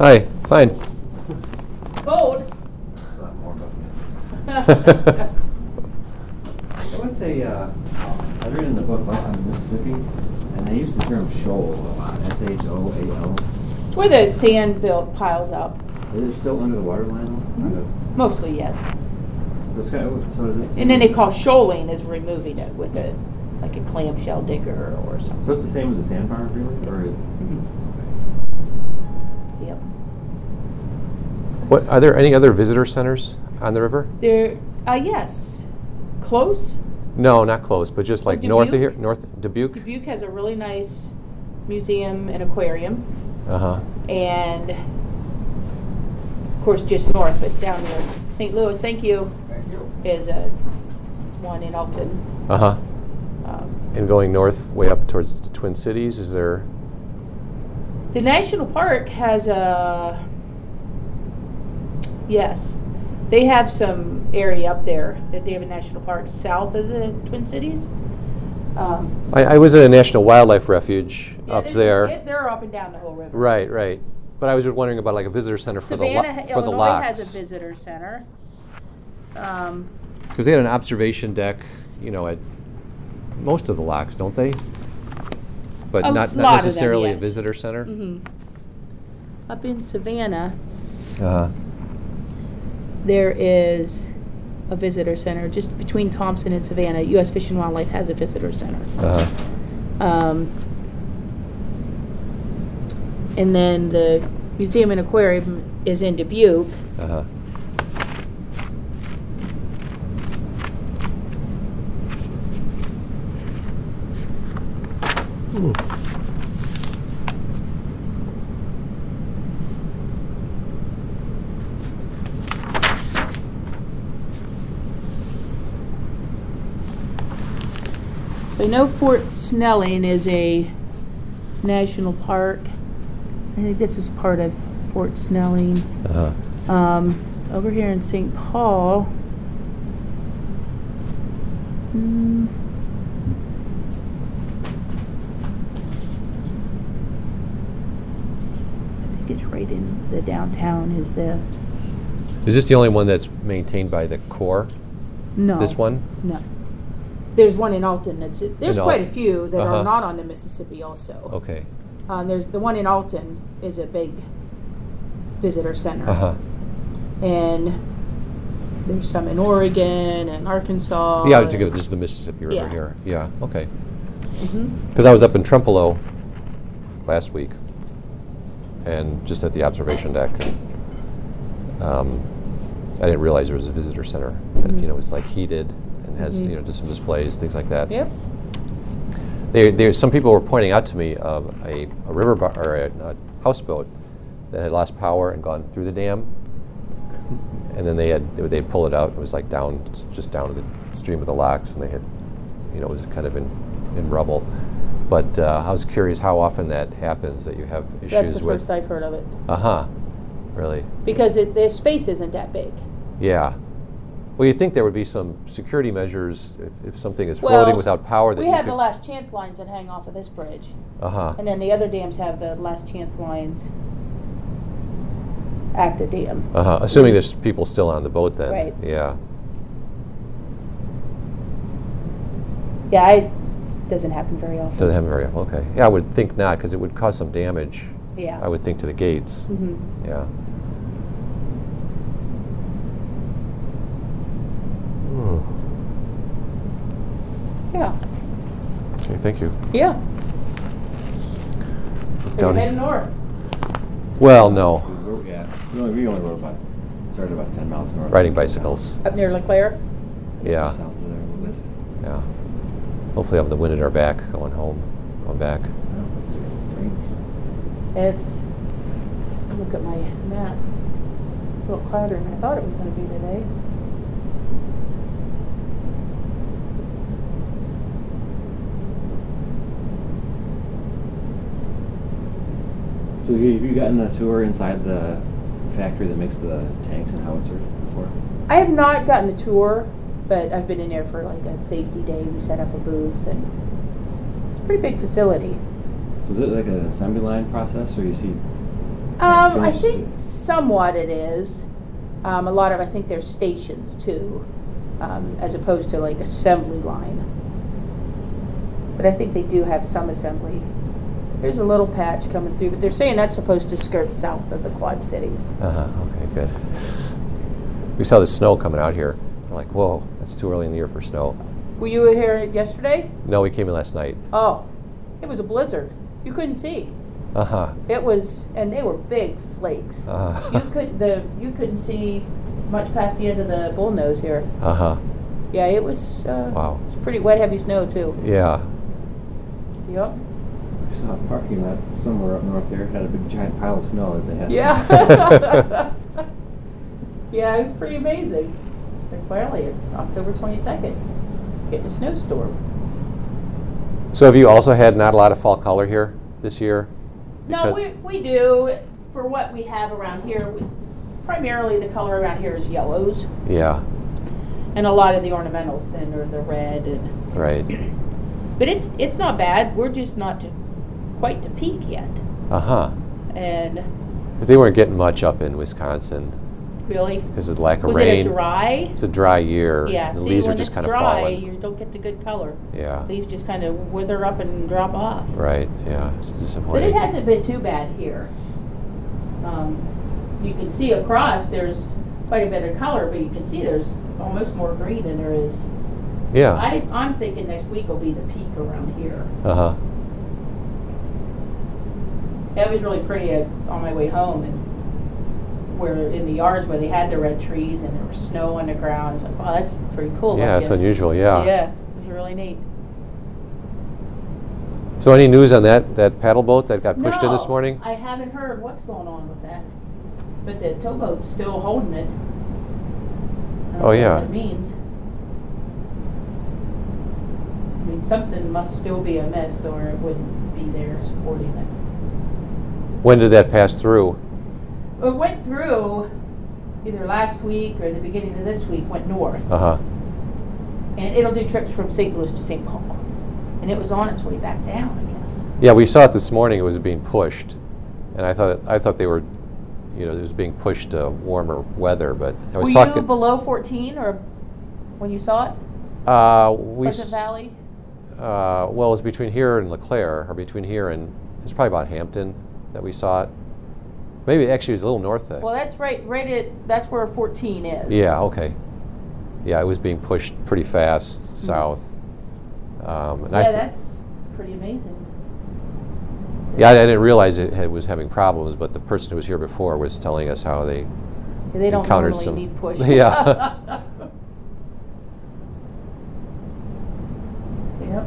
Hi, fine. Cold? It's not warm up yet. What's a, uh, I was reading the book about on Mississippi, and they use the term shoal a lot, S H O A L. It's where the sand built piles up. Is it still under the water line though? Kind Mostly, yes. So it's kind of, so is it? And then they call shoaling is removing it with a, like a clamshell digger or something. So something. it's the same as a sandbar, really, or? Mhm. Yep. What, are there any other visitor centers on the river? There, uh, yes. Close. No, not close, but just Oh, like north of here, north Dubuque? Dubuque has a really nice museum and aquarium. Uh-huh. And of course, just north, but down near St. Louis, thank you, Thank you. is a one in Alton. Uh-huh. Um, And going north, way up towards the Twin Cities, is there, The national park has a, yes, they have some area up there, that they have a national park south of the Twin Cities. Um, I, I was at a National Wildlife Refuge yeah, up there's- there. They're up and down the whole river. Right, right. But I was just wondering about like a visitor center for the, lo- Savanna, for the Illinois has locks. a visitor center. Um, Because they had an observation deck, you know, at most of the locks, don't they? But A not, lot of them, not necessarily a yes. visitor center? mhm. Up in Savanna, Uh-huh. There is a visitor center just between Thomson and Savanna. U.S. Fish and Wildlife has a visitor center. Uh-huh. Um, and then the museum and aquarium is in Dubuque. Uh-huh. So I know Fort Snelling is a national park. I think this is part of Fort Snelling. Uh-huh. Um, over here in St. Paul. hmm, I think it's right in the downtown. Is the Is this the only one that's maintained by the Corps? no This one? No. There's one in Alton. That's. There's In quite a Alton. few that Uh-huh. are not on the Mississippi. Also, Okay. um, there's the one in Alton is a big visitor center. Uh-huh. and there's some in Oregon and Arkansas. Yeah, to give, this is the Mississippi River Yeah. here. Yeah, okay. hmm Because I was up in Trempealeau last week, and just at the observation deck, and um, I didn't realize there was a visitor center. That, Mhm. you know, it's like heated and has Mhm. you know just some displays, things like that. Yep. There, there, some people were pointing out to me of a, a river bar, or a, a houseboat that had lost power and gone through the dam, and then they had they'd pull it out. It was like down, just down to the stream of the locks, and they had, you know, it was kind of in, in rubble. But uh, I was curious how often that happens that you have issues That's the with. first I've heard of it Uh huh. Really? because it, the space isn't that big. Yeah. Well, you'd think there would be some security measures if, if something is Well, floating without power that we have the last chance lines that hang off of this bridge, Uh huh. and then the other dams have the last chance lines at the dam. Uh huh. Assuming there's people still on the boat, then. Right. Yeah. Yeah, it doesn't happen very often. Doesn't happen very often. Okay. Yeah, I would think not, because it would cause some damage. Yeah. I would think to the gates. hmm Yeah. Yeah. Okay. Thank you. Yeah. So Down you're here. heading north. Well, no. Where we at? We only, we only rode about, started about ten miles north. Riding bicycles. Up near LeClaire. Yeah. South of there a little bit. Yeah. Hopefully, have the wind in our back going home, going back. Let's see. Rain. It's, look at my map, a little cloudier than I thought it was gonna be today. So have you, gotten a tour inside the factory that makes the tanks and howitzers before? I have not gotten a tour, but I've been in there for like a safety day, we set up a booth and It's a pretty big facility. So is it like an assembly line process, or you see? Um, I think somewhat it is. Um, a lot of, I think there's stations too, um, as opposed to like assembly line. But I think they do have some assembly. There's a little patch coming through, but they're saying that's supposed to skirt south of the Quad Cities. Uh huh. Okay, good. We saw the snow coming out here. I'm like, whoa, that's too early in the year for snow. Were you here yesterday? No, we came in last night. Oh, it was a blizzard. You couldn't see. Uh huh. It was, and they were big flakes. Uh-huh. You could the you couldn't see much past the end of the bull nose here. Uh huh. Yeah, it was. Uh, Wow. It was pretty wet, heavy snow too. Yeah. Yep. I saw a parking lot somewhere up north there had a big giant pile of snow that they had. Yeah. yeah, it was pretty amazing. But clearly, it's October twenty second. Getting a snowstorm. So have you also had not a lot of fall color here this year? No, Because- we, we do. For what we have around here, we, primarily the color around here is yellows, Yeah. and a lot of the ornamentals then are the red and Right. But it's it's not bad. We're just not to quite to peak yet. Uh huh. And Because they weren't getting much up in Wisconsin really, because of the lack of was rain. it a dry? It's a dry year. Yeah. The see, leaves when are just kind of dry, falling. you don't get the good color. Yeah. Leaves just kind of wither up and drop off. Right. Yeah. It's disappointing. But it hasn't been too bad here. Um, you can see across there's quite a bit of color, but you can see there's almost more green than there is. yeah. I, I'm thinking next week will be the peak around here. Uh huh. It was really pretty uh, on my way home and where in the yards where they had the red trees and there was snow on the ground. It's like, wow, that's pretty cool. Yeah, it's unusual. Yeah. Yeah, it was really neat. So any news on that that paddle boat that got pushed in this morning? I haven't heard what's going on with that. But the towboat's still holding it. Oh, yeah. What it means. I mean, something must still be amiss or it wouldn't be there supporting it. When did that pass through? It went through either last week or the beginning of this week, went north. Uh huh. And it'll do trips from St. Louis to St. Paul. And it was on its way back down, I guess. Yeah, we saw it this morning. It was being pushed, and I thought I thought they were, you know, it was being pushed to warmer weather. But I was Were talking. you below 14 or when you saw it? uh, we Pleasant s- Valley? Uh, well, it was between here and LeClaire, or between here and it's probably about Hampton that we saw it. Maybe actually it was a little north of. Well, that's right, right at, that's where 14 is. yeah. Okay. Yeah, it was being pushed pretty fast south. Um, and I Mm-hmm. Yeah, th- that's pretty amazing. yeah, I, I didn't realize it had, was having problems, but the person who was here before was telling us how they. They don't encountered normally some- need push. Yeah. Yep.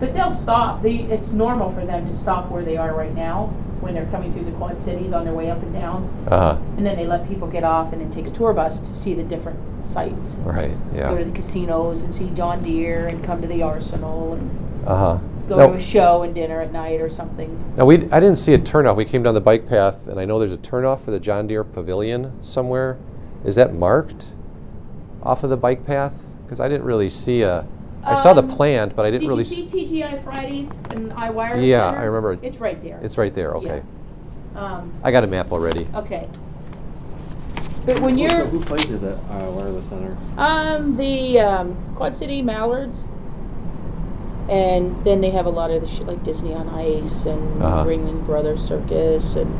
But they'll stop. They, it's normal for them to stop where they are right now when they're coming through the Quad Cities on their way up and down. Uh huh. And then they let people get off and then take a tour bus to see the different sites. Right. yeah. Go to the casinos and see John Deere and come to the Arsenal and Uh huh. go No. to a show and dinner at night or something. Now we, I didn't see a turnoff. We came down the bike path, and I know there's a turnoff for the John Deere Pavilion somewhere. Is that marked off of the bike path? Because I didn't really see a. I saw the Um, plant, but I didn't Did really. you see s- TGI Fridays and iWire Yeah, Center? I remember. It's right there. It's right there. Okay. Um, I got a map already. okay. But when Who- you're who plays at the uh, wireless center? um the um, Quad City Mallards, and then they have a lot of the shit like Disney on Ice and Uh-huh. Ringling Brothers Circus and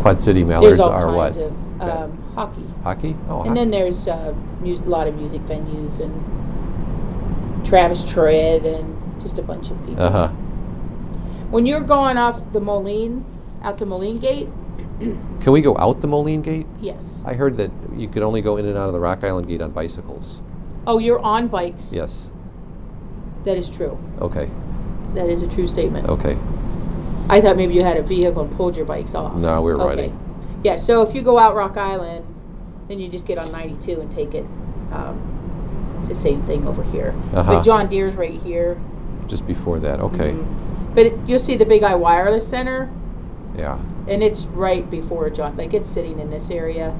Quad City there's Mallards all are what? kinds of Yeah. um, hockey. Hockey? Oh, And then there's uh, mus- a lot of music venues and Travis Tritt and just a bunch of people. Uh huh. When you're going off the Moline, out the Moline Gate, Can we go out the Moline Gate? yes. I heard that you could only go in and out of the Rock Island Gate on bicycles. Oh, you're on bikes. Yes. That is true. Okay. That is a true statement. Okay. I thought maybe you had a vehicle and pulled your bikes off. No, we were okay. riding. Yeah, so if you go out Rock Island, then you just get on 92 and take it. Um, it's the same thing over here. Uh-huh. But John Deere's right here. Just before that. Okay. Mhm. But it, you'll see the Big iWireless Center, Yeah. and it's right before John. Like it's sitting in this area,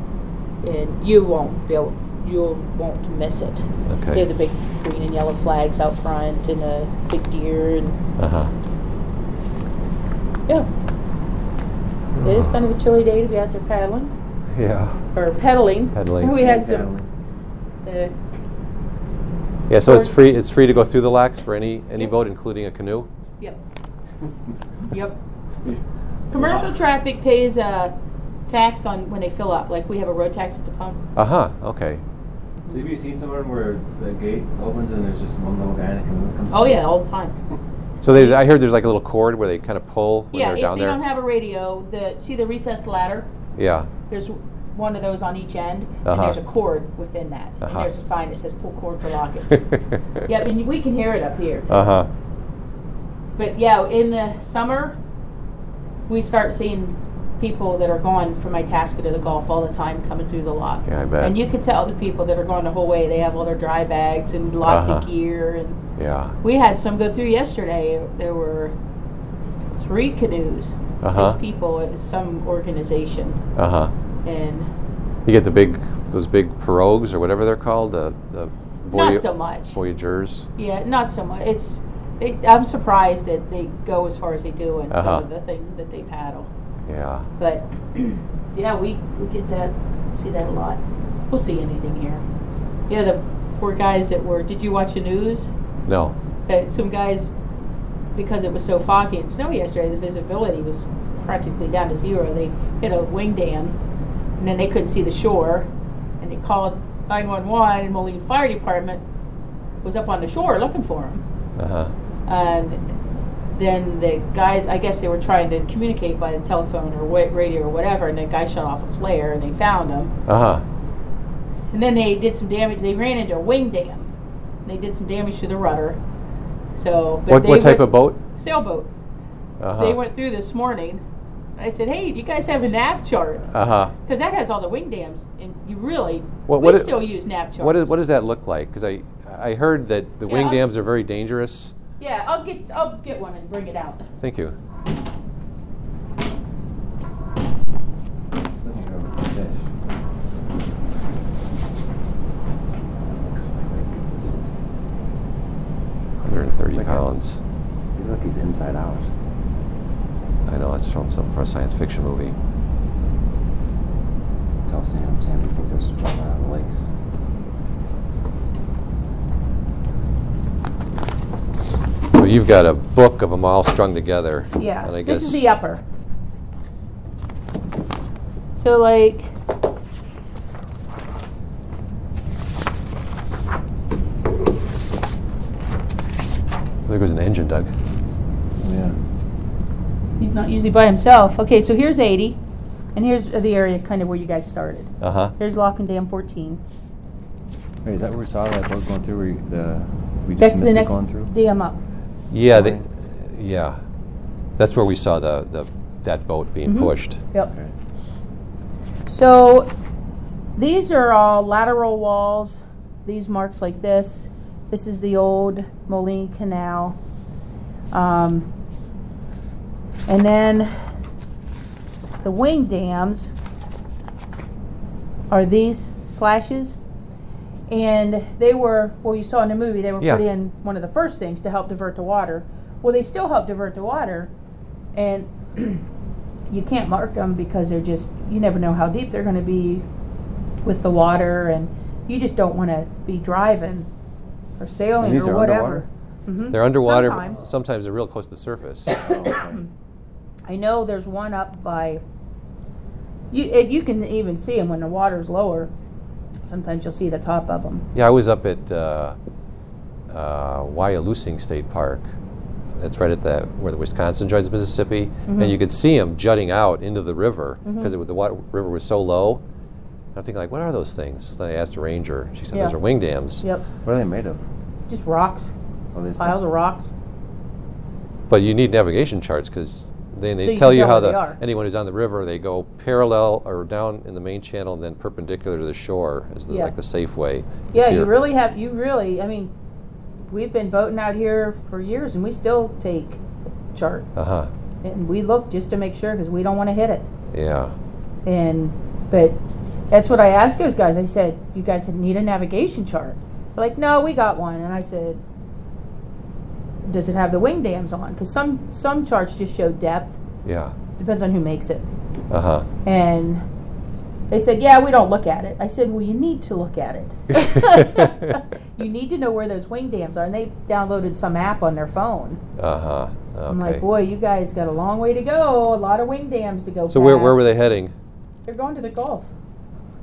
and you won't be able. you won't miss it. Okay. They have the big green and yellow flags out front and a big deer and Uh huh. yeah. It is kind of a chilly day to be out there paddling Yeah. or pedaling. Pedaling. We had Yeah, some. Uh, Yeah. So it's Or- free. It's free to go through the locks for any any Yep. boat, including a canoe. yep. Yep. Commercial traffic pays a tax on when they fill up. Like we have a road tax at the pump. Uh huh. Okay. So have you seen somewhere where the gate opens and there's just one little guy in a canoe that comes? Oh through? yeah, all the time. So they, I heard there's like a little cord where they kind of pull when yeah, they're if down they there. don't have a radio, the see the recessed ladder. yeah. There's one of those on each end, Uh-huh. and there's a cord within that, Uh-huh. and there's a sign that says "pull cord for lockage." yeah, and we can hear it up here. Too. Uh huh. But yeah, in the summer, we start seeing people that are going from Itasca to the Gulf all the time coming through the lock. Yeah, I bet. And you can tell the people that are going the whole way. They have all their dry bags and lots of Uh-huh. gear. And Yeah. we had some go through yesterday. There were three canoes, Uh-huh. six people. It was some organization, Uh huh. And You get the big, those big pirogues or whatever they're called, the the not so much. Voyageurs. Yeah, not so much. It's. They, I'm surprised that they go as far as they do and Uh-huh. some of the things that they paddle. Yeah. But yeah, we, we get that, see that a lot. We'll see anything here. Yeah, the poor guys that were. Did you watch the news? No. That some guys, because it was so foggy and snowy yesterday, the visibility was practically down to zero. They hit a wing dam, and then they couldn't see the shore, and they called 911, and Moline Fire Department was up on the shore looking for them. Uh huh. And then the guys, I guess they were trying to communicate by the telephone or wa- radio or whatever, and the guy shut off a flare and they found him. Uh huh. And then they did some damage. They ran into a wing dam. They did some damage to the rudder. So, but What they what type of boat? Sailboat. Uh-huh. They went through this morning. I said, "Hey, do you guys have a nav chart? Uh huh. Because that has all the wing dams, and you really What- we what is- still use nav charts." What is what does that look like? Because I I heard that the Yeah, wing I'll- dams are very dangerous. Yeah, I'll get I'll get one and bring it out. Thank you. Sitting here with the fish. Looks like 130 It's like a- pounds. Looks like he's inside out. I know it's from some from a science fiction movie. Tell Sam, Sam, these things are swimming out of the lakes. So you've got a book of them all strung together. Yeah, And I guess this is the upper. So like, there goes an engine, Doug. Yeah. he's not usually by himself. Okay, so here's 80, and here's the area kind of where you guys started. Uh huh. Here's Lock and Dam 14. Wait, is that where we saw that boat going through? Where you, the we just That's missed the it next going through? dam up. Yeah, they, yeah. That's where we saw the, the that boat being Mhm. pushed. Yep. Okay. So these are all lateral walls. These marks like this. This is the old Moline Canal. Um, and then the wing dams are these slashes. And they were, well, you saw in the movie, they were Yeah. put in one of the first things to help divert the water. Well, they still help divert the water. And you can't mark them because they're just you never know how deep they're going to be with the water and you just don't want to be driving or sailing these or are whatever underwater? Mhm. They're underwater. sometimes Sometimes they're real close to the surface. Okay. i know there's one up by you it, you can even see them when the water's lower sometimes you'll see the top of them yeah, I was up at uh, uh, Wyalusing State Park. That's right at the where the Wisconsin joins the Mississippi, Mhm. and you could see them jutting out into the river because Mhm. the water, river was so low. I'm thinking like, what are those things? Then I asked the ranger. She said those are wing dams. yep what are they made of? just rocks Oh, they piles of rocks But you need navigation charts because then they So tell you how the are. anyone who's on the river they go parallel or down in the main channel and then perpendicular to the shore is the, Yeah. like the safe way. yeah you really have you really i mean we've been boating out here for years and we still take chart Uh-huh. and we look just to make sure because we don't want to hit it Yeah. and but That's what I asked those guys. I said, "You guys need a navigation chart." They're like, "No, we got one." And I said, "Does it have the wing dams on?" Because some some charts just show depth. Yeah. Depends on who makes it. Uh huh. And they said, "Yeah, we don't look at it." I said, "Well, you need to look at it. you need to know where those wing dams are." And they downloaded some app on their phone. Uh huh. Okay. I'm like, "Boy, you guys got a long way to go. A lot of wing dams to go." so where where were they heading? They're going to the Gulf.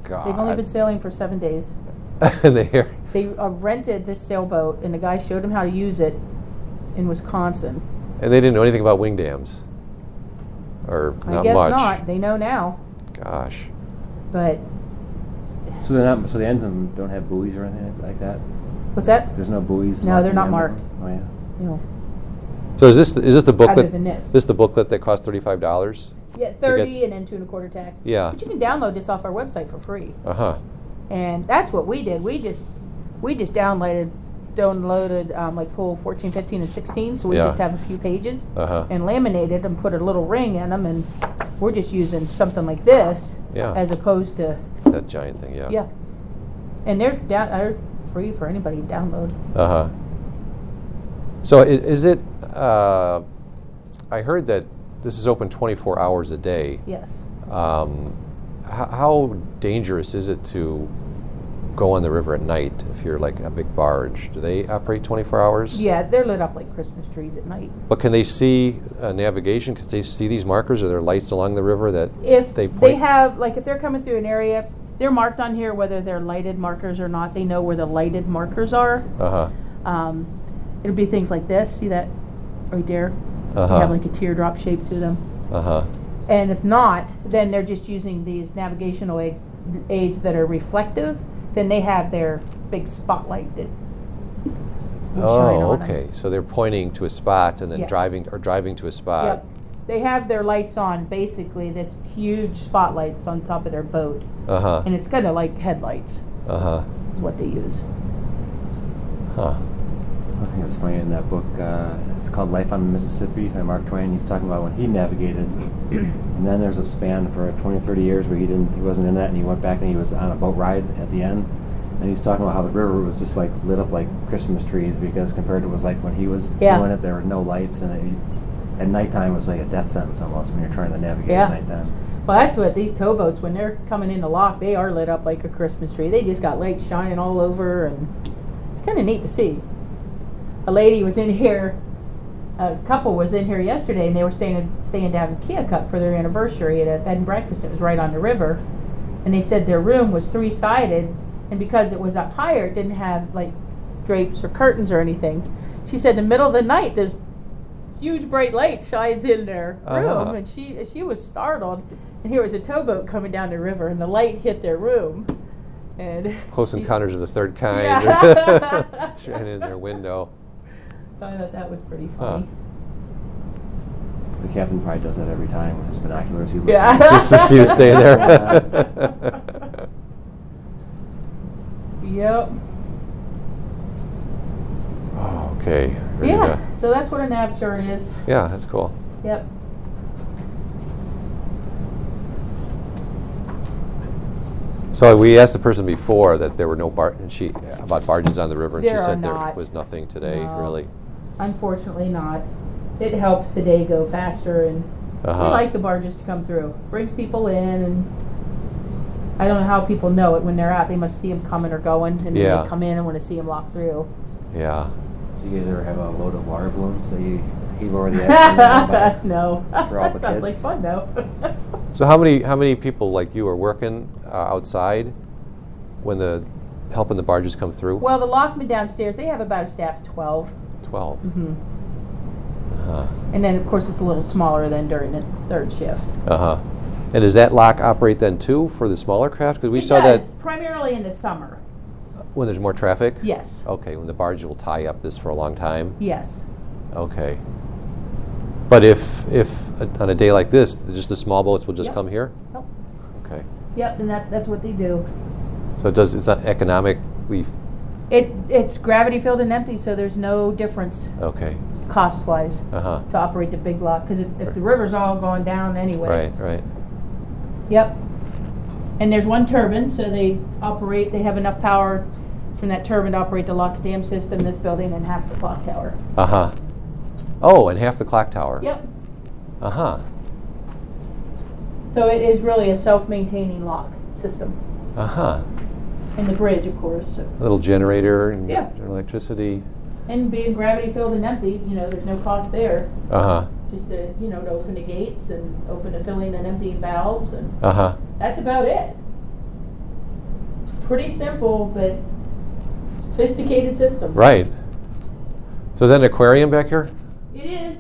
God. They've only been sailing for seven days. and they. They uh, rented this sailboat, and the guy showed them how to use it in Wisconsin. And they didn't know anything about wing dams. Or not I guess much. not. They know now, Gosh. but So they're not. So the ends of them don't have buoys or anything like that. what's that? There's no buoys. No, they're not the end of marked. them? Oh yeah. You know, So is this is this the booklet? Other than this. the booklet that cost thirty five dollars? yeah, thirty and then two and a quarter tax. Yeah. but you can download this off our website for free, Uh huh. and that's what we did. We just we just downloaded downloaded um, like pool 14, 15, and sixteen. So we Yeah. just have a few pages Uh huh. and laminated and put a little ring in them, and we're just using something like this Yeah. as opposed to That giant thing. Yeah. Yeah. And they're down they're free for anybody to download. Uh huh. So is, is it? Uh, I heard that this is open 24 hours a day. Yes. Um, h- how dangerous is it to go on the river at night if you're like a big barge? Do they operate 24 hours? Yeah, they're lit up like Christmas trees at night. But can they see uh, navigation? Can they see these markers? Are there lights along the river that If they they, have like if they're coming through an area, they're marked on here whether they're lighted markers or not. They know where the lighted markers are. Uh huh. Um, it'll be things like this. See that right there? Uh They have like a teardrop shape to them. Uh huh. And if not, then they're just using these navigational aids, aids that are reflective. Then they have their big spotlight that would shine Oh, on 'em. okay. So they're pointing to a spot and then Yes. driving or driving to a spot. Yep. They have their lights on, basically this huge spotlights on top of their boat, Uh huh. and it's kind of like headlights Uh huh. is what they use. Huh. I think it was funny in that book. Uh, it's called Life on the Mississippi by Mark Twain. He's talking about when he navigated, and then there's a span for 20 30 years where he didn't, he wasn't in that, and he went back and he was on a boat ride at the end, and he's talking about how the river was just like lit up like Christmas trees because compared to what it was like when he was Yeah. doing it, there were no lights, and it, at nighttime it was like a death sentence almost when you're trying to navigate Yeah. at nighttime. Well, that's what these towboats, when they're coming in the lock, they are lit up like a Christmas tree. They just got lights shining all over, and it's kind of neat to see. A lady was in here, a couple was in here yesterday, and they were staying staying down in Keokuk for their anniversary at a bed and breakfast. It was right on the river, and they said their room was three sided, and because it was up higher, it didn't have like drapes or curtains or anything. She said in the middle of the night, there's huge bright light shines in their room, Uh-huh. and she she was startled. And here was a towboat coming down the river, and the light hit their room. And Close Encounters of the Third Kind. Yeah. Shining in their window. I thought that was pretty Huh. funny. The captain probably does that every time with his binoculars. He looks Yeah. Just to see you stay there. Yep. Oh, okay. Ready Yeah. to- So that's what a nav turn is. yeah, that's cool. Yep. So we asked the person before that there were no bar and she about barges on the river, and There she are said not. there was nothing today, No. really. Unfortunately, not. It helps the day go faster, and Uh-huh. we like the barges to come through. Brings people in, and I don't know how people know it when they're out. They must see them coming or going, and Yeah. they come in and want to see them walk through. Yeah. Do you guys ever have a load of water balloons that you heave over the edge? and then by- no, For all that the sounds like fun though. So how many how many people like you are working uh, outside when the helping the barges come through? well, the lockman downstairs, they have about a staff of twelve. 12 hmm Uh-huh. And then, of course, it's a little smaller than during the third shift. Uh-huh. And does that lock operate then too for the smaller craft? Because we It saw does, that primarily in the summer. when there's more traffic. Yes. Okay, when the barge will tie up this for a long time. Yes. Okay. But if if uh, on a day like this, just the small boats will just Yep. come here. Oh, Okay. yep, and that, that's what they do. So it does it's not economically It it's gravity filled and empty, so there's no difference okay. cost wise Uh huh. to operate the big lock because if the river's all going down anyway. Right. Right. Yep. And there's one turbine, so they operate, they have enough power from that turbine to operate the lock dam system, this building, and half the clock tower. Uh huh. Oh, and half the clock tower. Yep. Uh huh. So it is really a self-maintaining lock system. Uh huh. And the bridge, of course. so- Little generator and Yeah. electricity. And being gravity filled and empty, you know, there's no cost there. Uh huh. Just to, you know, to open the gates and open the filling and emptying valves and Uh huh. that's about it. Pretty simple, but sophisticated system. Right. So is that an aquarium back here? It is,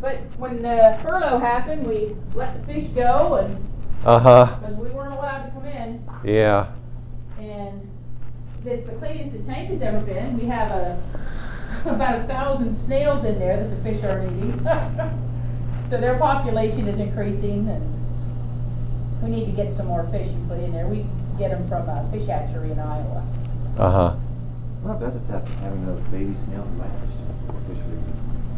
but when the furlough happened, we let the fish go and, Uh huh. because we weren't allowed to come in. Yeah. And it's the cleanest the tank has ever been. We have a, about a thousand snails in there that the fish aren't eating. So their population is increasing and we need to get some more fish and put in there. We get them from a fish hatchery in Iowa. Uh huh. Well, that's a tough having those baby snails in my fish fishery.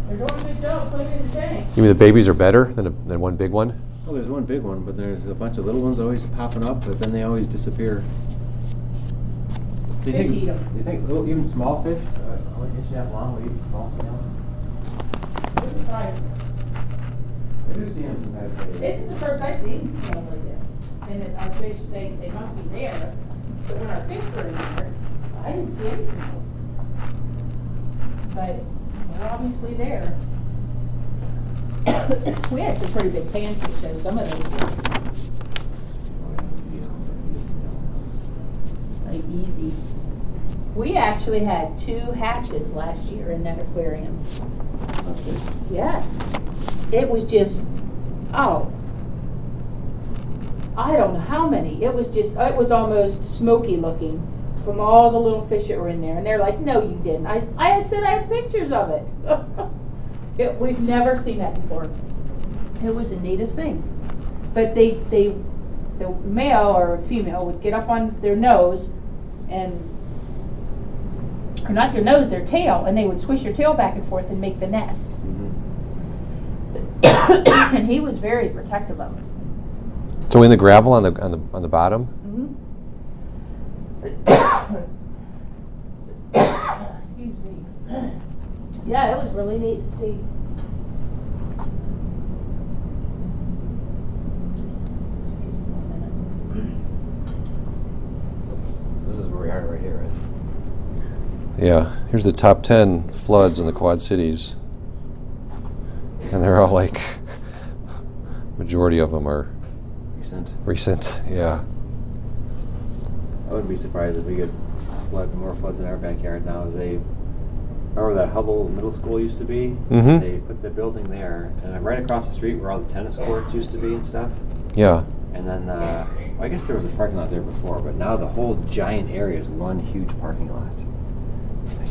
They're doing a good job putting in the tank. You mean the babies are better than, a, than one big one? Well, there's one big one, but there's a bunch of little ones always popping up, but then they always disappear. Do you Fish think, eat 'em. Do you think little, even small fish, uh, only inch and a half long, will eat small snails? This is right. I do see them sometimes. This is the first I've seen snails like this. And then our fish, they, they must be there. But when our fish were in there, I didn't see any snails. But they're obviously there. We had some pretty big panfish, so some of them like easy. We actually had two hatches last year in that aquarium. Yes. It was just, oh, I don't know how many. It was just, it was almost smoky looking from all the little fish that were in there. And they're like, no, you didn't. I, I had said I had pictures of it. it. We've never seen that before. It was the neatest thing. But they, they, the male or female would get up on their nose and or not their nose, their tail, and they would swish their tail back and forth and make the nest. Mm-hmm. and he was very protective of it. So in the gravel on the on the on the bottom. Excuse mm-hmm. me. Yeah, it was really neat to see. Excuse me one This is where we are right here, right? Yeah. Here's the top ten floods in the Quad Cities, and they're all like majority of them are Recent. recent. Yeah. I wouldn't be surprised if we get flood, more floods in our backyard now. As they remember that Hubble Middle School used to be. Mhm. They put the building there, and right across the street where all the tennis courts used to be and stuff. Yeah. And then uh, I guess there was a parking lot there before, but now the whole giant area is one huge parking lot.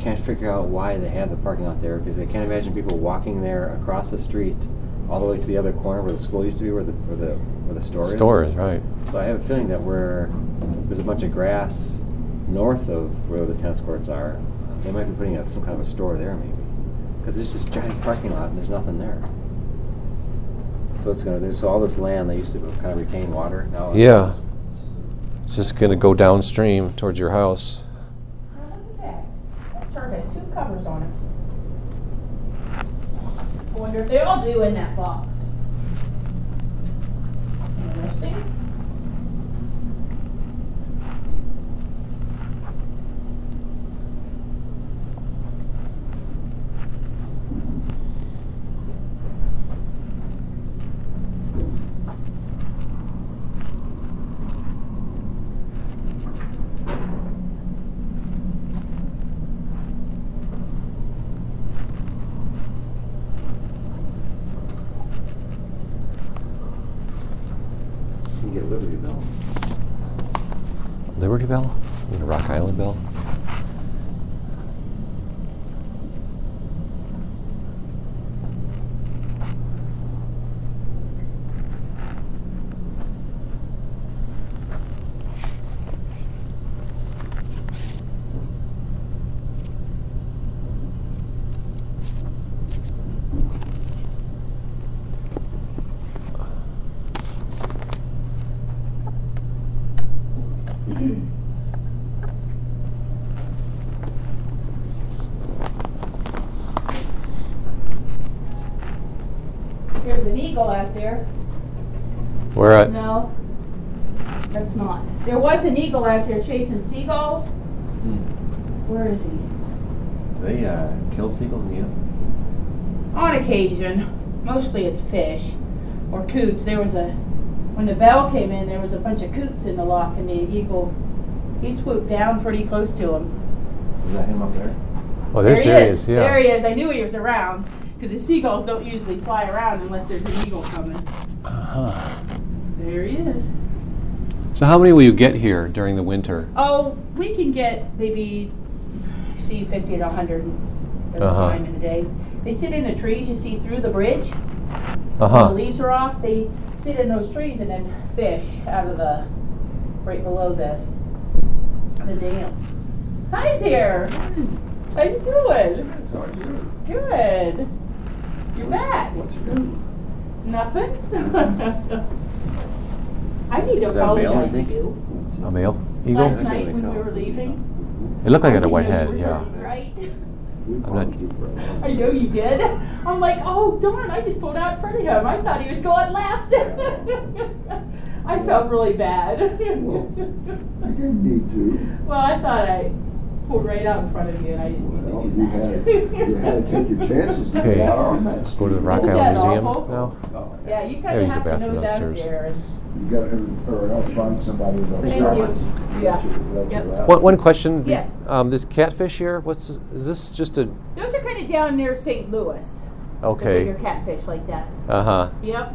I can't figure out why they have the parking lot there because I can't imagine people walking there across the street all the way to the other corner where the school used to be, where the where the where the store is. Stores, right? So I have a feeling that where there's a bunch of grass north of where the tennis courts are, they might be putting up some kind of a store there maybe, because there's this giant parking lot and there's nothing there. So it's gonna there's so all this land that used to kind of retain water now. Yeah. it's- It's just gonna go downstream towards your house. minute. Oh, look at that. That chart has two covers on it. I wonder if they all do in that box. Interesting. There's an eagle out there. Where at? No, that's not. There was an eagle out there chasing seagulls. Hmm. Where is he? They uh, kill seagulls again. On occasion, mostly it's fish or coots. There was a when the bell came in, there was a bunch of coots in the lock, and the eagle, he swooped down pretty close to him. Is that him up there? Oh, there's there he is. Yeah. There he is. I knew he was around because the seagulls don't usually fly around unless there's an eagle coming. Uh-huh. There he is. So how many will you get here during the winter? Oh, we can get maybe see 50 to 100 at a Uh-huh. time in a day. They sit in the trees you see through the bridge. Uh When huh. the leaves are off, they sit in those trees and then fish out of the right below the the dam. Hi there. How you doing? How are you? Good. You're back. What's new? Nothing. I need to Is that a male, I apologize to think? you. A male Last eagle? think night when we were leaving. It looked like it had a I white head. Yeah. Right. We not- followed you for a while. I know you did. I'm like, oh darn! I just pulled out in front of him. I thought he was going left. I felt really bad. Well, You didn't need to. well, I thought I pulled right out in front of you, and I didn't Well, need to you do had, that. you had to take your chances to Okay. get out on that. Go to the Rock Isn't Island Museum awful? now. Oh, yeah, you There kind of is have to bathroom nose out downstairs. there. And, You got, to- or else find somebody that'll Thank stop you. it. Yeah. Let you- let Yep. out. One, one question. Yes. Um, this catfish here. What's this, is this just a? those are kind of down near St. Louis. The Okay. bigger catfish like that. Uh huh. Yep.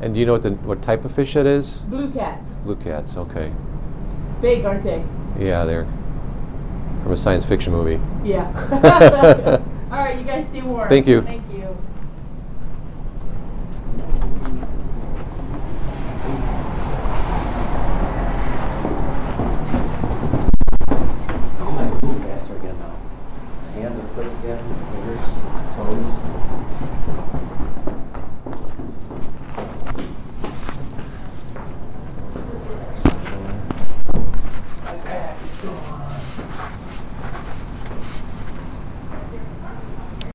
And do you know what the what type of fish it is? Blue cats. Blue cats. Okay. Big, aren't they? Yeah, they're from a science fiction movie. Yeah. All right, you guys stay warm. Thank you. Thank you. foot again, fingers, toes.